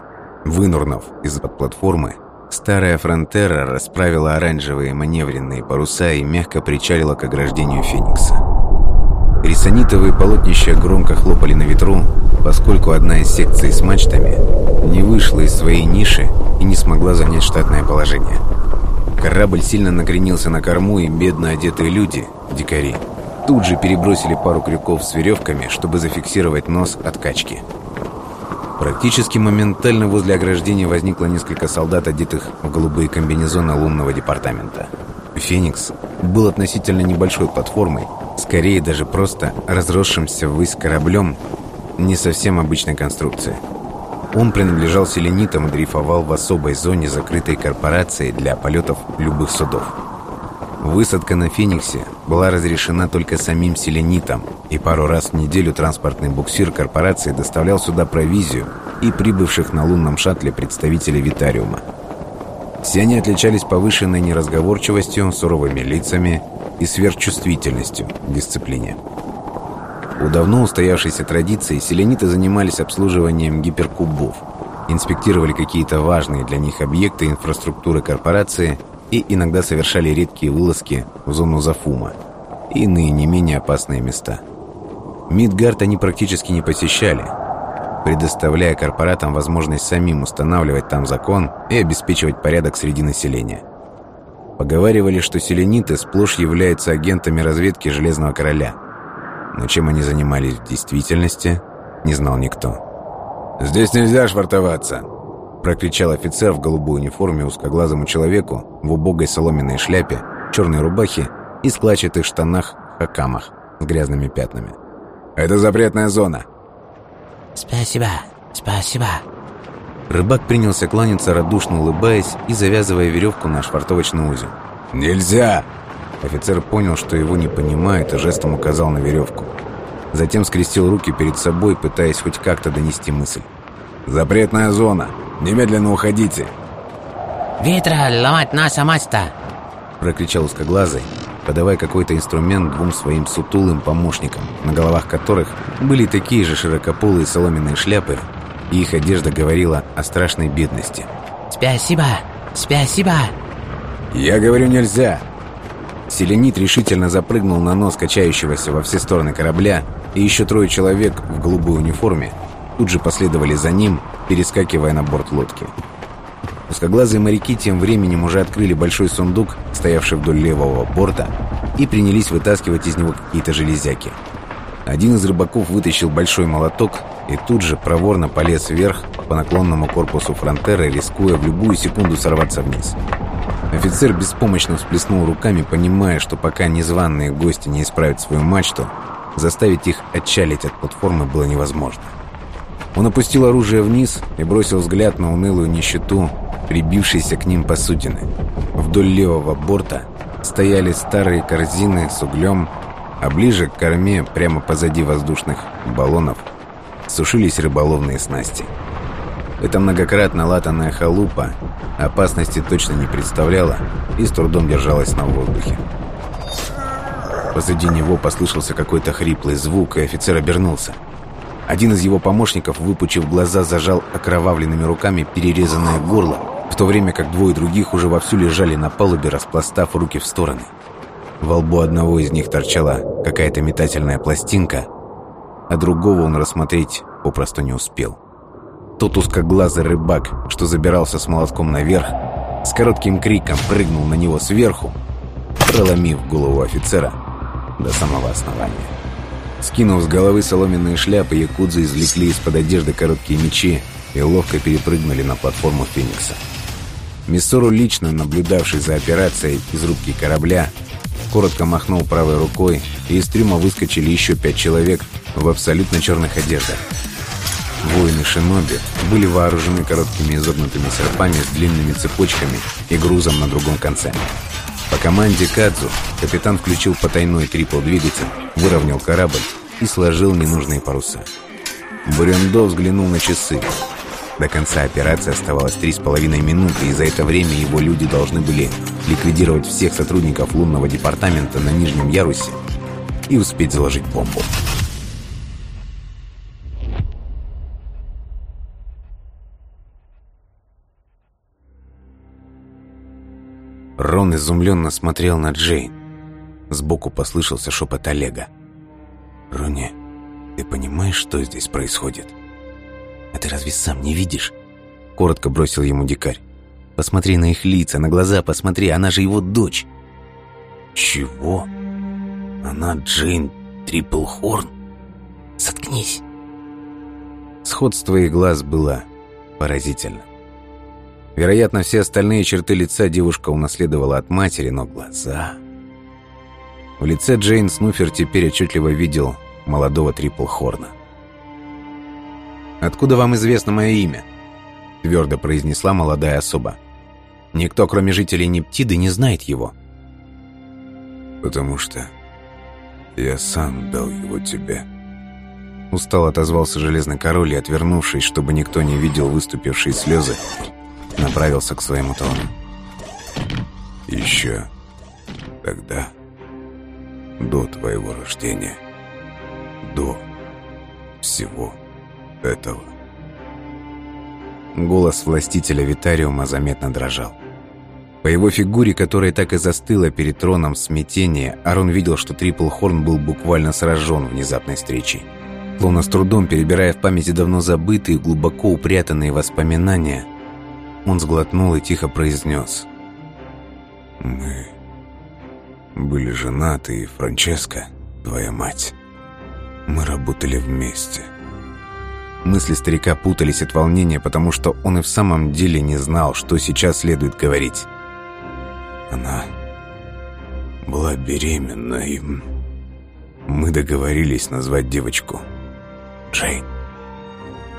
Вынурнув из-под платформы, старая фронтера расправила оранжевые маневренные паруса и мягко причалила к ограждению Феникса. Рисонитовые полотнища громко хлопали на ветру, поскольку одна из секций с мачтами не вышла из своей ниши и не смогла занять штатное положение. Корабль сильно накренился на корму, и бедно одетые люди, дикари, тут же перебросили пару крюков с веревками, чтобы зафиксировать нос от качки. Практически моментально возле ограждения возникло несколько солдат, одетых в голубые комбинезоны лунного департамента. «Феникс» был относительно небольшой платформой, скорее даже просто разросшимся ввысь кораблем не совсем обычной конструкции. Он принадлежал селенитам и дрейфовал в особой зоне закрытой корпорации для полетов любых судов. Высадка на «Фениксе» была разрешена только самим селенитам, и пару раз в неделю транспортный буксир корпорации доставлял сюда провизию и прибывших на лунном шаттле представителей Витариума. Все они отличались повышенной неразговорчивостью, суровыми лицами и сверхчувствительностью к дисциплине. У давно устоявшейся традиции селениты занимались обслуживанием гиперкубов, инспектировали какие-то важные для них объекты инфраструктуры корпорации – и иногда совершали редкие вылазки в зону Зафума и иные не менее опасные места. Мидгард они практически не посещали, предоставляя корпоратам возможность самим устанавливать там закон и обеспечивать порядок среди населения. Поговаривали, что селениты сплошь являются агентами разведки Железного Короля. Но чем они занимались в действительности, не знал никто. «Здесь нельзя швартоваться», прокричал офицер в голубой униформе узкоглазому человеку в убогой соломенной шляпе, черной рубахе и складчатых штанах-хакамах с грязными пятнами. «Это запретная зона!» «Спасибо, спасибо!» Рыбак принялся кланяться, радушно улыбаясь и завязывая веревку на швартовочный узел. «Нельзя!» Офицер понял, что его не понимают, и жестом указал на веревку. Затем скрестил руки перед собой, пытаясь хоть как-то донести мысль. «Запретная зона! Немедленно уходите!» «Ветра, ломать наша мачта!» Прокричал узкоглазый, подавая какой-то инструмент двум своим сутулым помощникам, на головах которых были такие же широкополые соломенные шляпы, и их одежда говорила о страшной бедности. «Спасибо! Спасибо!» «Я говорю, нельзя!» Селенит решительно запрыгнул на нос качающегося во все стороны корабля, и еще трое человек в голубой униформе тут же последовали за ним, перескакивая на борт лодки. Узкоглазые моряки тем временем уже открыли большой сундук, стоявший вдоль левого борта, и принялись вытаскивать из него какие-то железяки. Один из рыбаков вытащил большой молоток и тут же проворно полез вверх по наклонному корпусу фронтеры, рискуя в любую секунду сорваться вниз. Офицер беспомощно всплеснул руками, понимая, что пока незваные гости не исправят свою мачту, заставить их отчалить от платформы было невозможно. Он опустил оружие вниз и бросил взгляд на унылую нищету, прибившейся к ним посудины. Вдоль левого борта стояли старые корзины с углем, а ближе к корме, прямо позади воздушных баллонов, сушились рыболовные снасти. Эта многократно латанная халупа опасности точно не представляла и с трудом держалась на воздухе. Позади него послышался какой-то хриплый звук, и офицер обернулся. Один из его помощников, выпучив глаза, зажал окровавленными руками перерезанное горло, в то время как двое других уже вовсю лежали на палубе, распластав руки в стороны. Во лбу одного из них торчала какая-то метательная пластинка, а другого он рассмотреть попросту не успел. Тот узкоглазый рыбак, что забирался с молотком наверх, с коротким криком прыгнул на него сверху, проломив голову офицера до самого основания. Скинув с головы соломенные шляпы, якудзы извлекли из-под одежды короткие мечи и ловко перепрыгнули на платформу «Феникса». Миссору, лично наблюдавший за операцией из рубки корабля, коротко махнул правой рукой, и из трюма выскочили еще пять человек в абсолютно черных одеждах. Воины Шиноби были вооружены короткими изогнутыми серпами с длинными цепочками и грузом на другом конце. По команде Кадзу капитан включил потайной трипл-двигатель, выровнял корабль и сложил ненужные паруса. Бурендо взглянул на часы. До конца операции оставалось три с половиной минуты, и за это время его люди должны были ликвидировать всех сотрудников лунного департамента на нижнем ярусе и успеть заложить бомбу. Рон изумленно смотрел на Джейн. Сбоку послышался шепот Олега. «Рони, ты понимаешь, что здесь происходит?» «А ты разве сам не видишь?» Коротко бросил ему дикарь. «Посмотри на их лица, на глаза посмотри, она же его дочь!» «Чего? Она Джейн Триплхорн? Заткнись!» Сходство их глаз было поразительно. Вероятно, все остальные черты лица девушка унаследовала от матери, но глаза... В лице Джейн Снуфер теперь отчетливо видел молодого Триплхорна. «Откуда вам известно мое имя?» — твердо произнесла молодая особа. «Никто, кроме жителей Нептиды, не знает его». «Потому что я сам дал его тебе». Устал отозвался Железный Король и, отвернувшись, чтобы никто не видел выступившие слезы, направился к своему трону. «Еще тогда, до твоего рождения, до всего этого». Голос властителя Витариума заметно дрожал. По его фигуре, которая так и застыла перед троном в смятении, Арон видел, что Трипл Хорн был буквально сражен внезапной встречей. Словно с трудом перебирая в памяти давно забытые, глубоко упрятанные воспоминания, он сглотнул и тихо произнес. «Мы были женаты, и Франческа, твоя мать, мы работали вместе». Мысли старика путались от волнения, потому что он и в самом деле не знал, что сейчас следует говорить. Она была беременна, и мы договорились назвать девочку Джейн.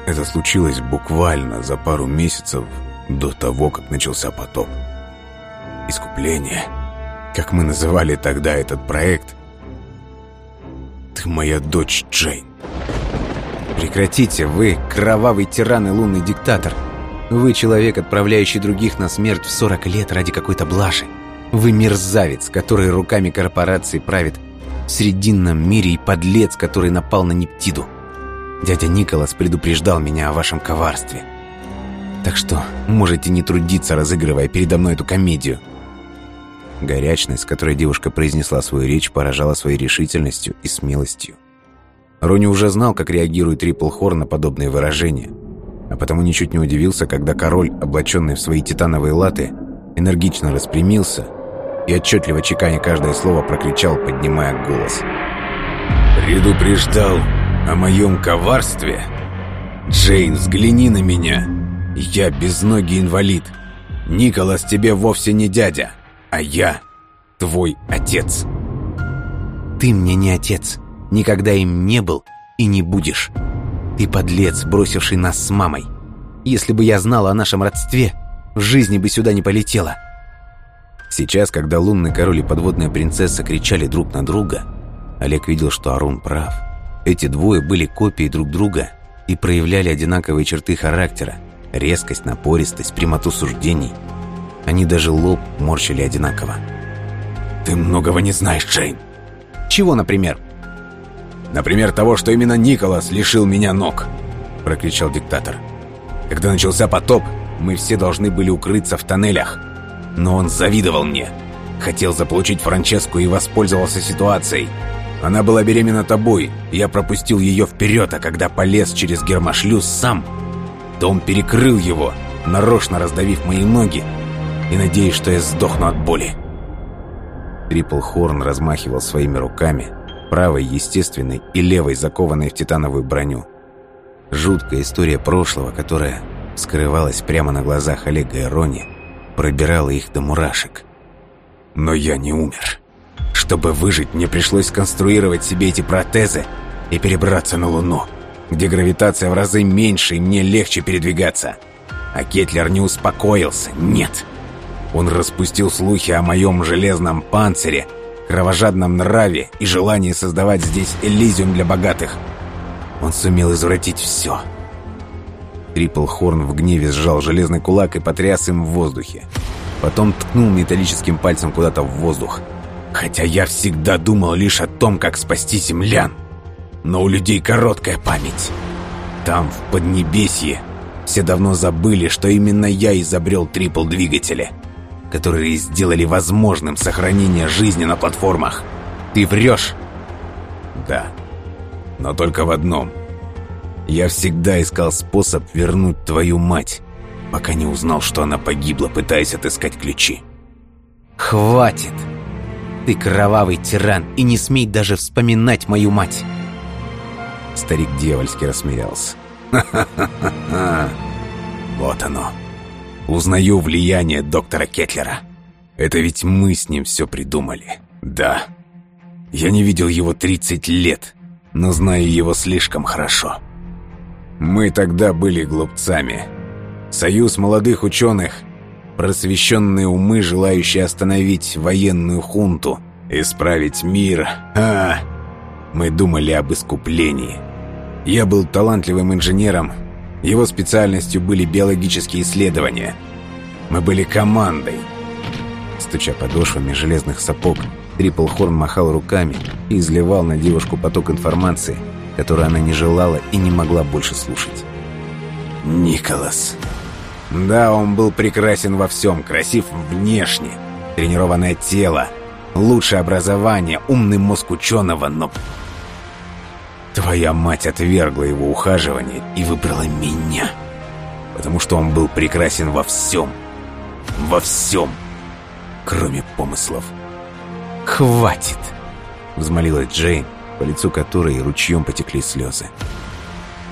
Это случилось буквально за пару месяцев до того, как начался потоп. Искупление, как мы называли тогда этот проект. Ты моя дочь Джейн. Прекратите, вы кровавый тиран и лунный диктатор. Вы человек, отправляющий других на смерть в 40 лет ради какой-то блажи. Вы мерзавец, который руками корпорации правит в Срединном мире и подлец, который напал на Нептиду. Дядя Николас предупреждал меня о вашем коварстве. Так что можете не трудиться, разыгрывая передо мной эту комедию. Горячность, с которой девушка произнесла свою речь, поражала своей решительностью и смелостью. Рони уже знал, как реагирует Трипл Хор на подобные выражения, а потому ничуть не удивился, когда король, облаченный в свои титановые латы, энергично распрямился и отчетливо чеканя каждое слово прокричал, поднимая голос. «Предупреждал о моем коварстве? Джейн, взгляни на меня!» Я безногий инвалид. Николас тебе вовсе не дядя, а я твой отец. Ты мне не отец. Никогда им не был и не будешь. Ты подлец, бросивший нас с мамой. Если бы я знала о нашем родстве, в жизни бы сюда не полетела. Сейчас, когда лунный король и подводная принцесса кричали друг на друга, Олег видел, что Арун прав. Эти двое были копией друг друга и проявляли одинаковые черты характера, Резкость, напористость, прямоту суждений. Они даже лоб морщили одинаково. «Ты многого не знаешь, Джейн!» «Чего, например?» «Например, того, что именно Николас лишил меня ног!» Прокричал диктатор. «Когда начался потоп, мы все должны были укрыться в тоннелях. Но он завидовал мне. Хотел заполучить Франческу и воспользовался ситуацией. Она была беременна тобой, я пропустил ее вперед, а когда полез через гермошлюз сам, он перекрыл его, нарочно раздавив мои ноги, и надеясь, что я сдохну от боли. Трипл Хорн размахивал своими руками, правой естественной и левой закованной в титановую броню. Жуткая история прошлого, которая скрывалась прямо на глазах Олега и Рони, пробирала их до мурашек. Но я не умер. Чтобы выжить, мне пришлось сконструировать себе эти протезы и перебраться на Луну, где гравитация в разы меньше и мне легче передвигаться. А Кетлер не успокоился, нет. Он распустил слухи о моем железном панцире, кровожадном нраве и желании создавать здесь Элизиум для богатых. Он сумел извратить все. Трипл Хорн в гневе сжал железный кулак и потряс им в воздухе. Потом ткнул металлическим пальцем куда-то в воздух – Хотя я всегда думал лишь о том, как спасти землян. Но у людей короткая память. Там, в Поднебесье, все давно забыли, что именно я изобрел трипл-двигатели, которые сделали возможным сохранение жизни на платформах. Ты врешь? Да. Но только в одном. Я всегда искал способ вернуть твою мать, пока не узнал, что она погибла, пытаясь отыскать ключи. «Хватит!» Ты кровавый тиран, и не смей даже вспоминать мою мать!» Старик дьявольски рассмеялся. «Ха-ха-ха-ха! Вот оно! Узнаю влияние доктора Кетлера. Это ведь мы с ним все придумали. Да. Я не видел его 30 лет, но знаю его слишком хорошо. Мы тогда были глупцами. Союз молодых ученых просвещенные умы, желающие остановить военную хунту, исправить мир. А, мы думали об искуплении. Я был талантливым инженером, его специальностью были биологические исследования. Мы были командой. Стуча подошвами железных сапог, Трипл Хорн махал руками и изливал на девушку поток информации, которую она не желала и не могла больше слушать. «Николас», да, он был прекрасен во всем, красив внешне, тренированное тело, лучшее образование, умный мозг ученого, но... Твоя мать отвергла его ухаживание и выбрала меня, потому что он был прекрасен во всем, во всем, кроме помыслов. «Хватит!» — взмолилась Джейн, по лицу которой ручьем потекли слезы.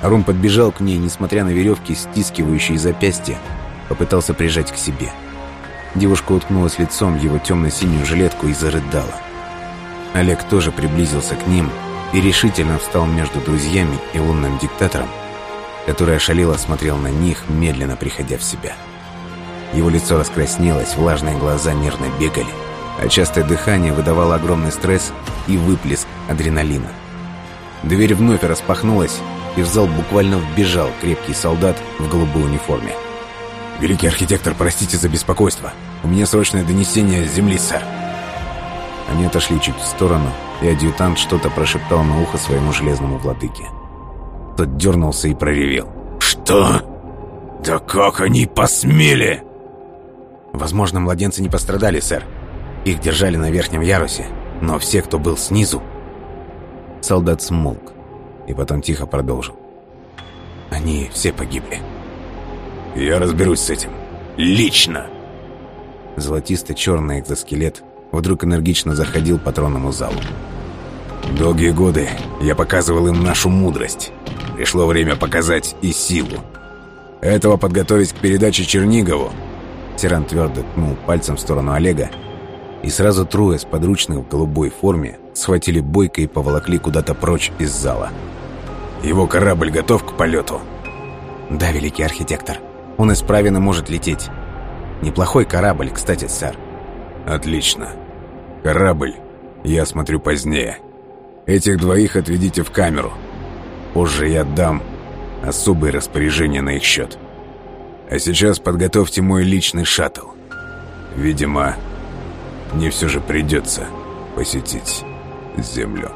Арум подбежал к ней, несмотря на веревки, стискивающие запястья, попытался прижать к себе. Девушка уткнулась лицом в его темно-синюю жилетку и зарыдала. Олег тоже приблизился к ним и решительно встал между друзьями и лунным диктатором, который ошалело смотрел на них, медленно приходя в себя. Его лицо раскраснелось, влажные глаза нервно бегали, а частое дыхание выдавало огромный стресс и выплеск адреналина. Дверь вновь распахнулась, и в зал буквально вбежал крепкий солдат в голубой униформе. «Великий архитектор, простите за беспокойство. У меня срочное донесение с земли, сэр». Они отошли чуть в сторону, и адъютант что-то прошептал на ухо своему железному владыке. Тот дернулся и проревел. «Что? Да как они посмели?» «Возможно, младенцы не пострадали, сэр. Их держали на верхнем ярусе, но все, кто был снизу...» Солдат смолк и потом тихо продолжил. «Они все погибли». «Я разберусь с этим. Лично!» Золотисто-черный экзоскелет вдруг энергично заходил по тронному залу. «Долгие годы я показывал им нашу мудрость. Пришло время показать и силу. Этого подготовить к передаче Чернигову». Тиран твердо ткнул пальцем в сторону Олега, и сразу трое с подручных в голубой форме схватили Бойко и поволокли куда-то прочь из зала. Его корабль готов к полету?» «Да, великий архитектор. Он исправен может лететь. Неплохой корабль, кстати, сэр». «Отлично. Корабль я осмотрю позднее. Этих двоих отведите в камеру. Позже я дам особые распоряжения на их счет». А сейчас подготовьте мой личный шаттл. Видимо, мне все же придется посетить Землю.